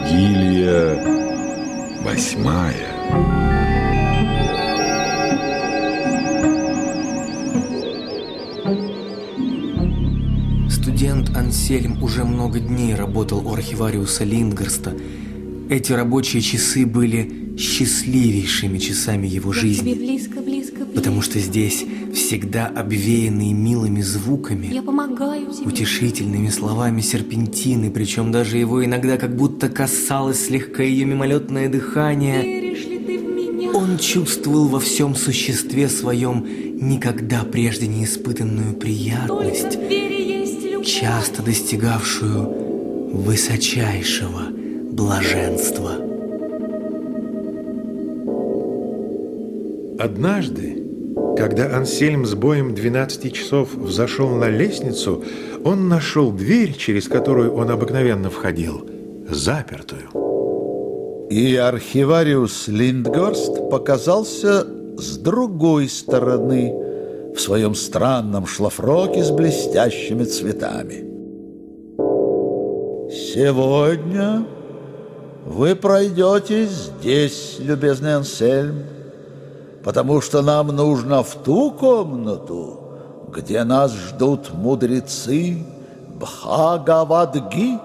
Вигилия восьмая. Студент Ансельм уже много дней работал у архивариуса Линдгарста. Эти рабочие часы были счастливейшими часами его жизни. близко, близко, близко. Потому что здесь всегда обвеянные милыми звуками, Я помогаю тебе. утешительными словами серпентины, причем даже его иногда как будто касалось слегка ее мимолетное дыхание. Веришь ли ты в меня? Он чувствовал во всем существе своем никогда прежде не испытанную приятность, в вере есть любовь. часто достигавшую высочайшего блаженства. Однажды, когда Ансельм с боем 12 часов взошел на лестницу, он нашел дверь, через которую он обыкновенно входил, запертую. И архивариус Линдгорст показался с другой стороны в своем странном шлафроке с блестящими цветами. Сегодня вы пройдете здесь, любезный Ансельм, потому что нам нужно в ту комнату, где нас ждут мудрецы Бхагавадгиты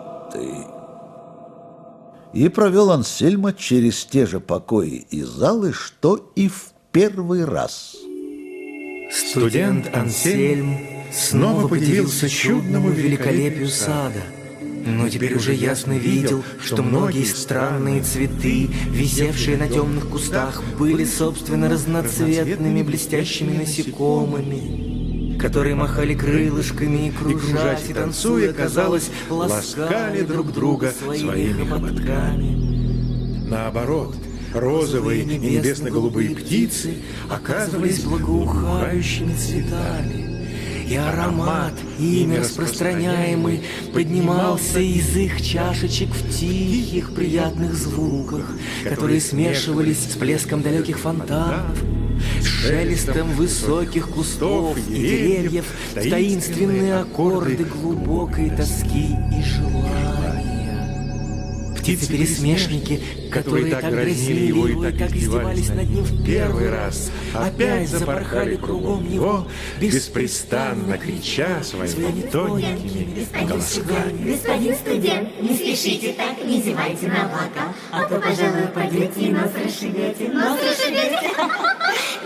и провел Ансельма через те же покои и залы, что и в первый раз. Студент Ансельм снова подивился чудному великолепию сада. Но теперь уже ясно видел, что многие странные цветы, висевшие на темных кустах, были, собственно, разноцветными блестящими насекомыми, которые махали крылышками и, кружась и танцуя, казалось, ласкали друг друга своими хоботками. Наоборот, розовые и небесно-голубые птицы оказывались благоухающими цветами. И аромат, ими распространяемый, поднимался из их чашечек в тихих, приятных звуках, которые смешивались с плеском далеких фонтанов, с шелестом высоких кустов и деревьев, таинственные аккорды глубокой тоски и желания. Птицы-пересмешники, которые так дразнили его и так издевались над ним в первый раз, опять запорхали кругом него, беспрестанно крича своими тоненькими голосками. господин студент, не спешите так, не зевайте на бока, а то, пожалуй, упадете и нос расшибете. Нос расшибете.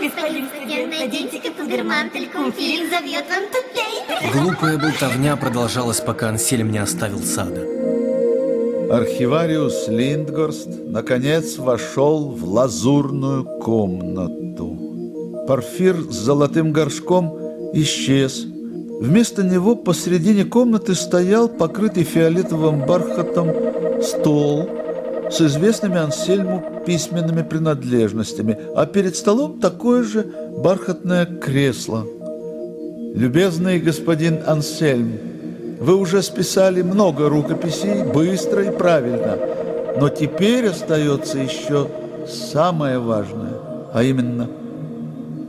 Господин студент, наденьте-ка пудермантель, кумфилин зовет вам тупей. Глупая болтовня продолжалась, пока Ансельм не оставил сада. Архивариус Линдгорст наконец вошел в лазурную комнату. Порфир с золотым горшком исчез. Вместо него посредине комнаты стоял покрытый фиолетовым бархатом стол с известными Ансельму письменными принадлежностями, а перед столом такое же бархатное кресло. Любезный господин Ансельм, вы уже списали много рукописей быстро и правильно, но теперь остается еще самое важное, а именно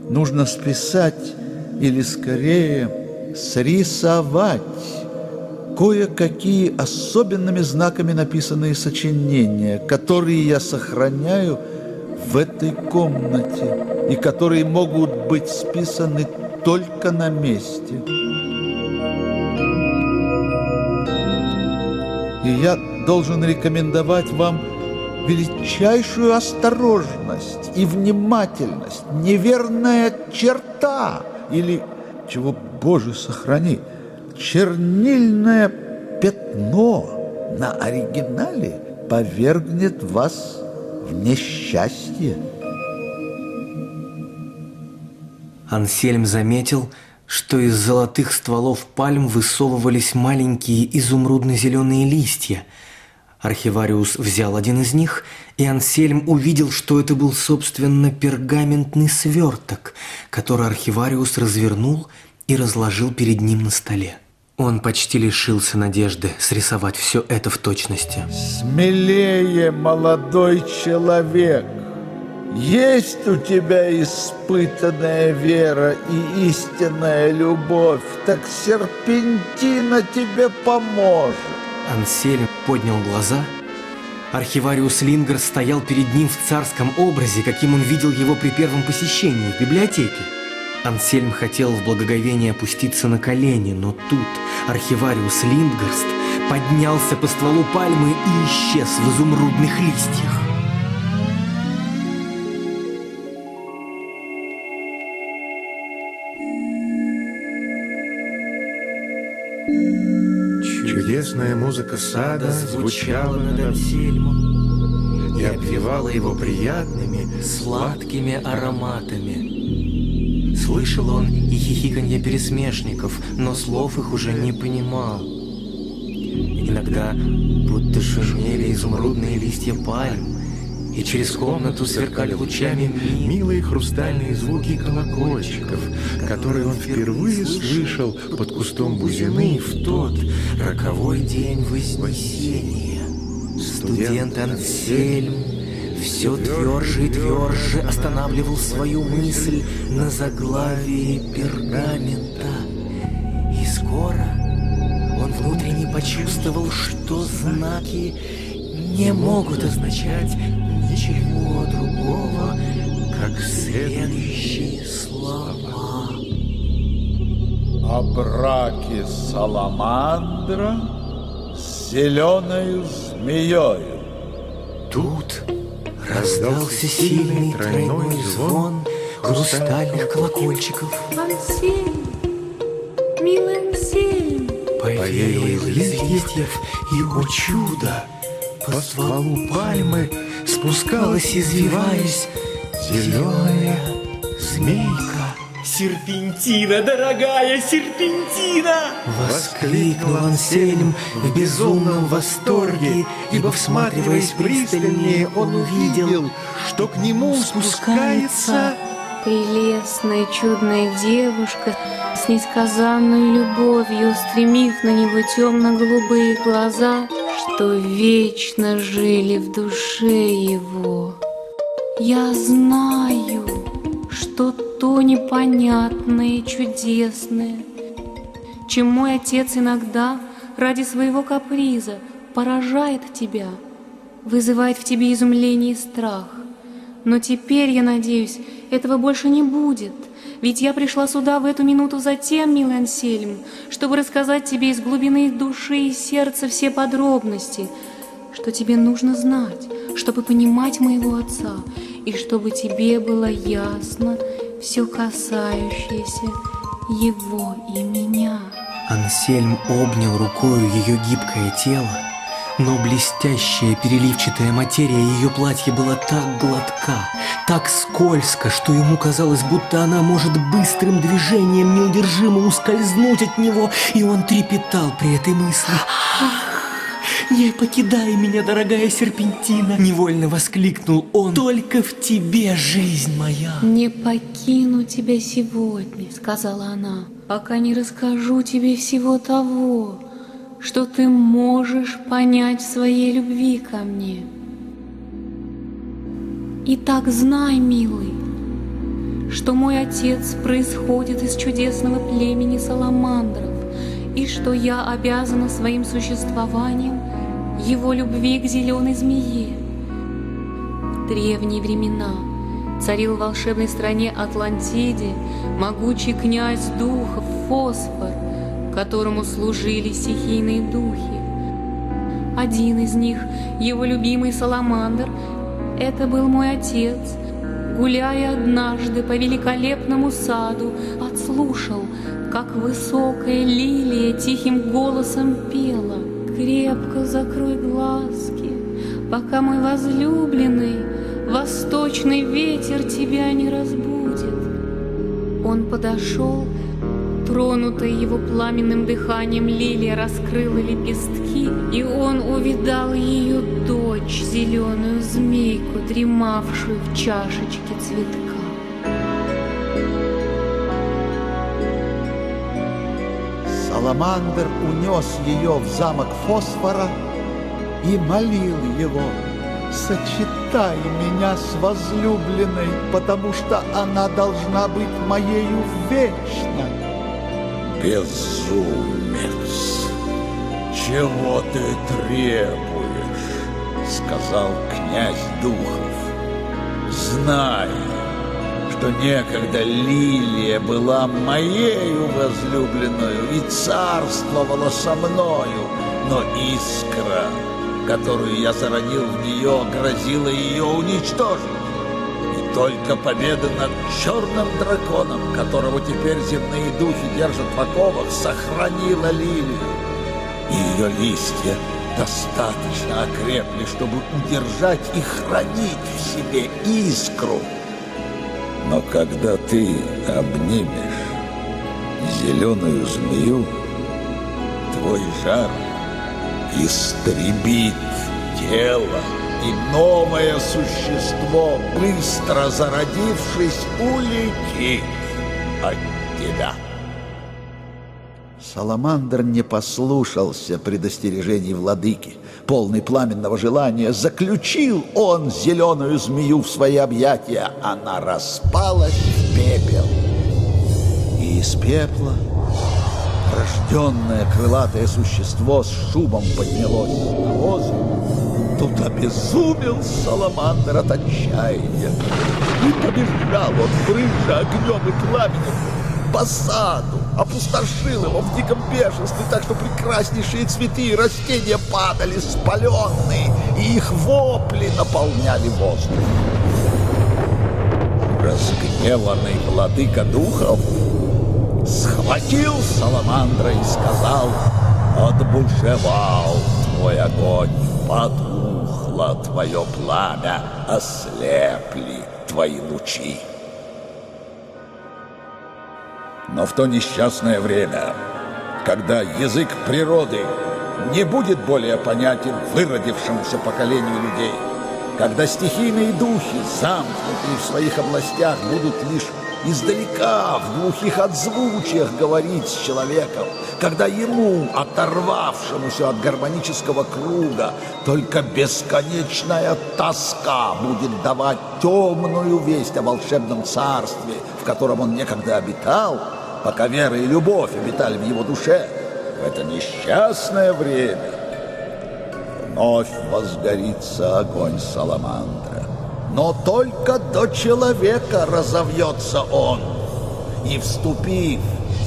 нужно списать или скорее срисовать кое-какие особенными знаками написанные сочинения, которые я сохраняю в этой комнате и которые могут быть списаны только на месте. И я должен рекомендовать вам величайшую осторожность и внимательность. Неверная черта или, чего Боже сохрани, чернильное пятно на оригинале повергнет вас в несчастье. Ансельм заметил, что из золотых стволов пальм высовывались маленькие изумрудно-зеленые листья. Архивариус взял один из них, и Ансельм увидел, что это был, собственно, пергаментный сверток, который архивариус развернул и разложил перед ним на столе. Он почти лишился надежды срисовать все это в точности. Смелее, молодой человек! Есть у тебя испытанная вера и истинная любовь, так серпентина тебе поможет. Ансельм поднял глаза Архивариус Лингер стоял перед ним в царском образе, каким он видел его при первом посещении в библиотеке. Ансельм хотел в благоговении опуститься на колени, но тут архивариус Линдгерст поднялся по стволу пальмы и исчез в изумрудных листьях. Чудесная музыка сада звучала над Ансельмом и обвивала его приятными, сладкими ароматами. Слышал он и хихиканье пересмешников, но слов их уже не понимал. Иногда будто шумели изумрудные листья пальм, и через комнату сверкали лучами милые хрустальные звуки колокольчиков, которые он впервые слышал под кустом бузины в тот роковой день Вознесения. Студент Ансельм все тверже и тверже останавливал свою мысль на заглавии пергамента. И скоро он внутренне почувствовал, что знаки не могут означать ничего другого, как следующие слова. О браке саламандра с зеленою змеёю. Тут раздался сильный тройной звон хрустальных колокольчиков. Ансельм, милый Ансельм, Появилось из листьев его чудо. По стволу пальмы спускалась, извиваясь, зеленая змейка. Серпентина, дорогая серпентина! Воскликнул Ансельм в безумном восторге, ибо, всматриваясь пристальнее, он увидел, что к нему спускается прелестная чудная девушка с несказанной любовью, устремив на него темно-голубые глаза, что вечно жили в душе его. Я знаю, что то непонятное и чудесное, чем мой отец иногда ради своего каприза поражает тебя, вызывает в тебе изумление и страх. Но теперь, я надеюсь, этого больше не будет, ведь я пришла сюда в эту минуту за тем, милый Ансельм, чтобы рассказать тебе из глубины души и сердца все подробности, что тебе нужно знать, чтобы понимать моего отца, и чтобы тебе было ясно все касающееся его и меня. Ансельм обнял рукою ее гибкое тело, но блестящая переливчатая материя ее платья была так гладка, так скользко, что ему казалось, будто она может быстрым движением неудержимо ускользнуть от него, и он трепетал при этой мысли. «Ах, не покидай меня, дорогая серпентина!» Невольно воскликнул он. «Только в тебе жизнь моя!» «Не покину тебя сегодня», — сказала она, «пока не расскажу тебе всего того, что ты можешь понять в своей любви ко мне. Итак, знай, милый, что мой отец происходит из чудесного племени саламандров, и что я обязана своим существованием его любви к зеленой змее. В древние времена царил в волшебной стране Атлантиде могучий князь духов Фосфор, которому служили стихийные духи. Один из них, его любимый Саламандр, это был мой отец. Гуляя однажды по великолепному саду, подслушал, как высокая лилия тихим голосом пела. Крепко закрой глазки, пока мой возлюбленный восточный ветер тебя не разбудит. Он подошел, тронутая его пламенным дыханием лилия раскрыла лепестки, и он увидал ее дочь, зеленую змейку, дремавшую в чашечке цветка. Саламандр унес ее в замок Фосфора и молил его, сочетай меня с возлюбленной, потому что она должна быть моею вечно. Безумец! Чего ты требуешь? сказал князь Духов, знай, что некогда лилия была моею возлюбленную и царствовала со мною, но искра, которую я заронил в нее, грозила ее уничтожить. Только победа над черным драконом, которого теперь земные духи держат в оковах, сохранила лилию. И ее листья достаточно окрепли, чтобы удержать и хранить в себе искру. Но когда ты обнимешь зеленую змею, твой жар истребит тело, и новое существо, быстро зародившись, улетит от тебя. Саламандр не послушался предостережений владыки. Полный пламенного желания заключил он зеленую змею в свои объятия. Она распалась в пепел. И из пепла рожденное крылатое существо с шумом поднялось на воздух. Тут обезумел Саламандр от отчаяния. И побежал он, брызжа огнем и пламенем, по саду, опустошил его в диком бешенстве, так что прекраснейшие цветы и растения падали спаленные, и их вопли наполняли воздух. Разгневанный владыка духов схватил Саламандра и сказал, «Отбушевал твой огонь, потухло твое пламя, ослепли твои лучи». Но в то несчастное время, когда язык природы не будет более понятен выродившемуся поколению людей, когда стихийные духи, замкнутые в своих областях, будут лишь издалека, в глухих отзвучиях говорить с человеком, когда ему, оторвавшемуся от гармонического круга, только бесконечная тоска будет давать темную весть о волшебном царстве, в котором он некогда обитал, пока вера и любовь обитали в его душе, в это несчастное время вновь возгорится огонь Саламандра. Но только до человека разовьется он, и, вступив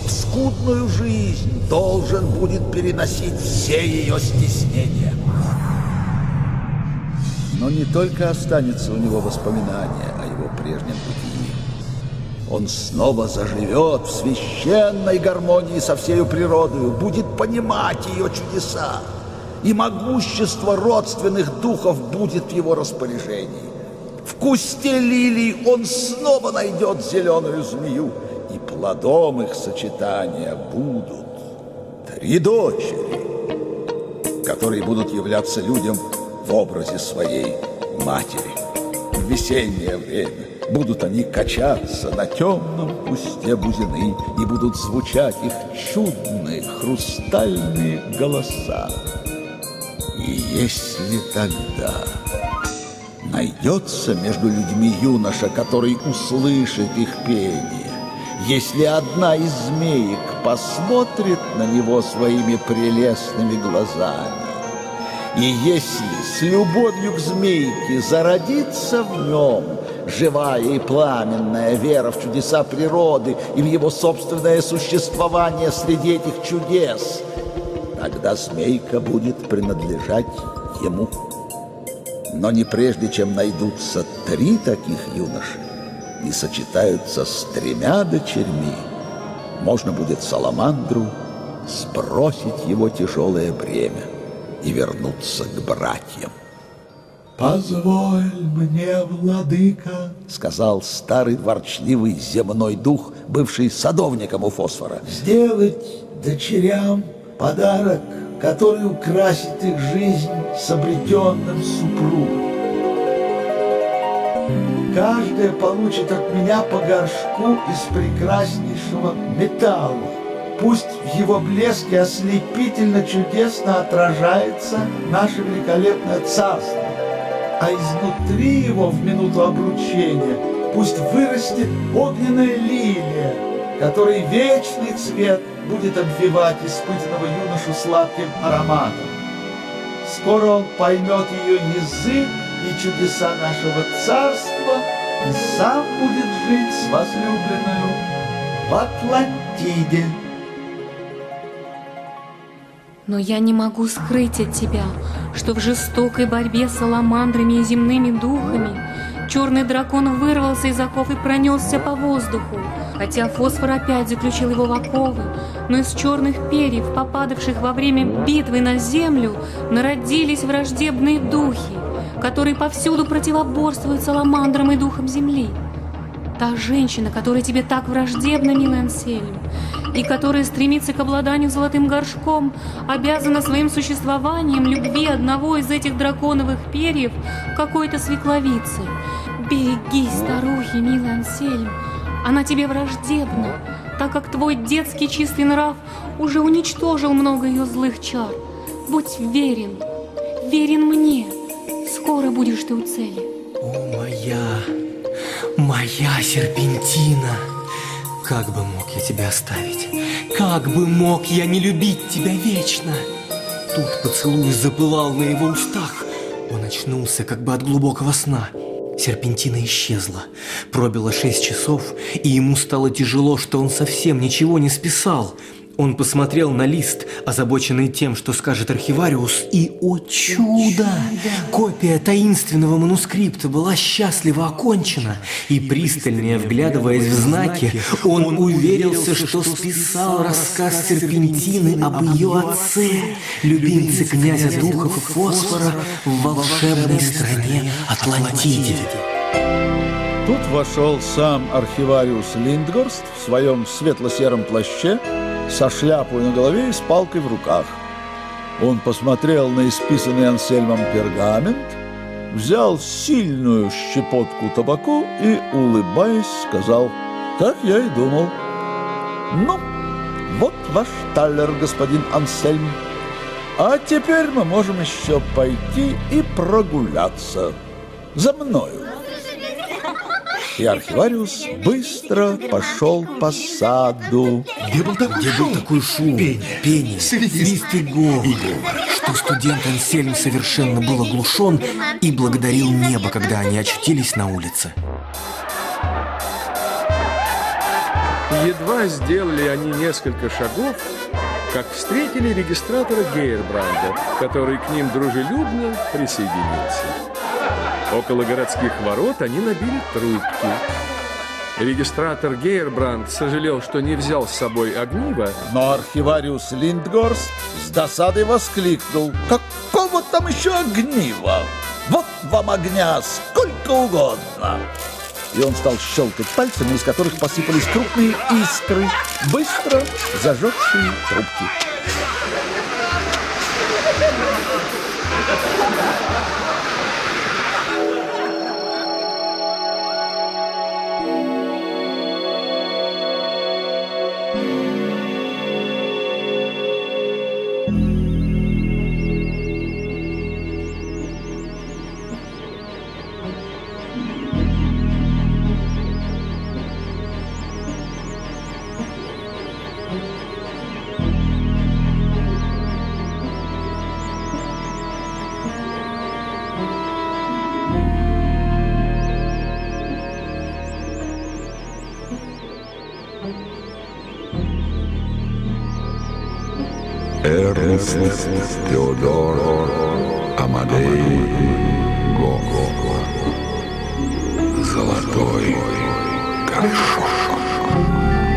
в скудную жизнь, должен будет переносить все ее стеснения. Но не только останется у него воспоминание о его прежнем бытии, он снова заживет в священной гармонии со всею природою, будет понимать ее чудеса, и могущество родственных духов будет в его распоряжении. В кусте лилий он снова найдет зеленую змею, и плодом их сочетания будут три дочери, которые будут являться людям в образе своей матери в весеннее время Будут они качаться на темном кусте бузины, И будут звучать их чудные хрустальные голоса. И если тогда найдется между людьми юноша, который услышит их пение, если одна из змеек посмотрит на него своими прелестными глазами, и если с любовью к змейке зародится в нем живая и пламенная вера в чудеса природы и в его собственное существование среди этих чудес, тогда змейка будет принадлежать ему. Но не прежде, чем найдутся три таких юноши и сочетаются с тремя дочерьми, можно будет Саламандру сбросить его тяжелое бремя и вернуться к братьям. «Позволь мне, владыка», — сказал старый ворчливый земной дух, бывший садовником у фосфора, «сделать дочерям подарок, который украсит их жизнь с обретенным супругом. Каждая получит от меня по горшку из прекраснейшего металла. Пусть в его блеске ослепительно чудесно отражается наше великолепное царство а изнутри его в минуту обручения пусть вырастет огненная лилия, которой вечный цвет будет обвивать испытанного юношу сладким ароматом. Скоро он поймет ее язык и чудеса нашего царства и сам будет жить с возлюбленную в Атлантиде. Но я не могу скрыть от тебя, что в жестокой борьбе с саламандрами и земными духами черный дракон вырвался из оков и пронесся по воздуху. Хотя фосфор опять заключил его в оковы, но из черных перьев, попадавших во время битвы на землю, народились враждебные духи, которые повсюду противоборствуют саламандрам и духам земли. Та женщина, которая тебе так враждебна, милый Ансельм, и которая стремится к обладанию золотым горшком, обязана своим существованием любви одного из этих драконовых перьев какой-то свекловицы. Берегись, старухи, милый Ансельм, она тебе враждебна, так как твой детский чистый нрав уже уничтожил много ее злых чар. Будь верен, верен мне, скоро будешь ты у цели. О, моя, моя серпентина! Как бы мог я тебя оставить? Как бы мог я не любить тебя вечно? Тут поцелуй запылал на его устах. Он очнулся как бы от глубокого сна. Серпентина исчезла. Пробило шесть часов, и ему стало тяжело, что он совсем ничего не списал. Он посмотрел на лист, озабоченный тем, что скажет архивариус, и, о чудо! Копия таинственного манускрипта была счастливо окончена, и, пристальнее вглядываясь в знаки, он уверился, что списал рассказ Серпентины об ее отце, любимце князя духов фосфора в волшебной стране Атлантиде. Тут вошел сам архивариус Линдгорст в своем светло-сером плаще, со шляпой на голове и с палкой в руках. Он посмотрел на исписанный Ансельмом пергамент, взял сильную щепотку табаку и, улыбаясь, сказал, «Так я и думал». «Ну, вот ваш талер, господин Ансельм. А теперь мы можем еще пойти и прогуляться. За мною». И архивариус быстро пошел по саду. Где был, так... Где был такой шум, пение, пение свист, свист и говор, что студент Ансельм совершенно был оглушен и благодарил небо, когда они очутились на улице. Едва сделали они несколько шагов, как встретили регистратора Гейербранда, который к ним дружелюбно присоединился. Около городских ворот они набили трубки. Регистратор Гейербранд сожалел, что не взял с собой огниво. Но архивариус Линдгорст с досадой воскликнул. Какого там еще огнива? Вот вам огня сколько угодно. И он стал щелкать пальцами, из которых посыпались крупные искры, быстро зажегшие трубки. Теодор Амадей Гог. Золотой горшок.